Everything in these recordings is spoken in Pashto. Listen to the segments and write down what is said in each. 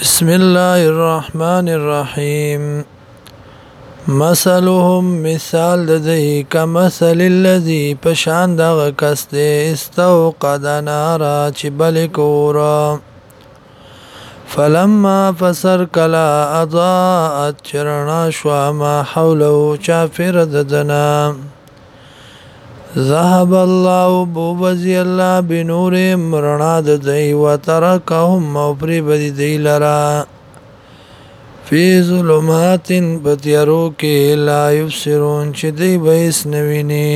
بسم الله الرحمن الرحيم مثلهم مثال د دې کمثل الذي پشان دغه کس دې استوقد نارا چې بل کورا فلما فسر کلا اضاءت چرنا شوا ما حوله چافر ددنا ذهب الله بوبزی الله بنور مرنا د دی و ترکهم او پری بدی دی لرا فی ظلمات بتیارو کې لا یبصرون چې دی بیس نوینی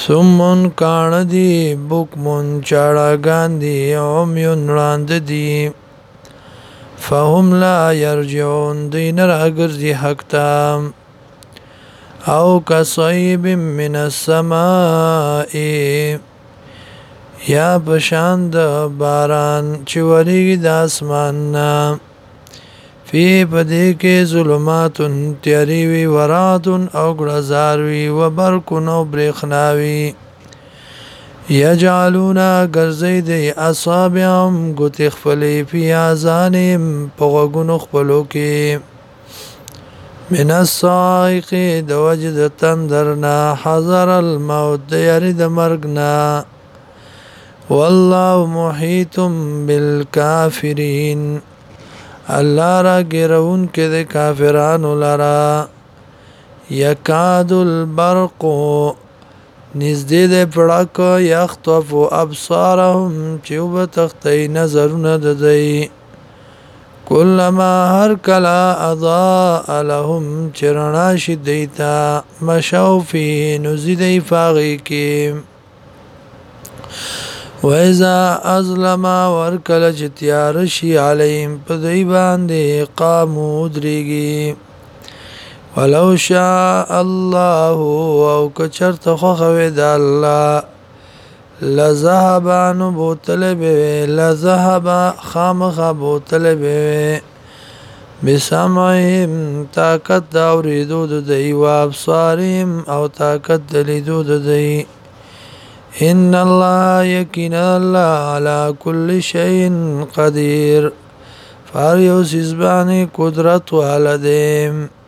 سمون کان دی بوکمون چاړه ګاندی او میون وړاند دی فهم لا یرجعون دین راګرځي حق تام او کصیب من السماء یا بشان د باران چې وریږي د اسمان نه فی پدې کې ظلمات تیری وی ورات او غړزار وی و برق نو برېخناوی یجعلونا غرزی د اصابعهم غت خپلې فی اذانهم په غوګونو خپلو کې من الصائق د وجد تندرنا حذر الموت یری د مرگنا والله محیط بالکافرین الله را ګرون کې د کافرانو لرا یکاد البرق نزدې د پړک یخطف ابصارهم چې وب تختې نظرونه ددی کلما هر کلا اضاء لهم چرنا شدیتا مشو فی نزیدی فاغی کی و اذا ازلم ور کلا جتیار شی علیم پدی باندې قامو دریگی ولو شاء الله او کچرت خو خو د الله لذهبا نو بوتل به لذهبا خامخ بوتل به بسمعهم طاقت دا اوریدو د دی و ابصارهم او طاقت د لیدو د دی ان الله یقینا الله على كل شيء قدير فار یو سیزبانی قدرت والدیم